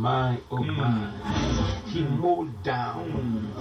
my, oh hmm. my. He mowed down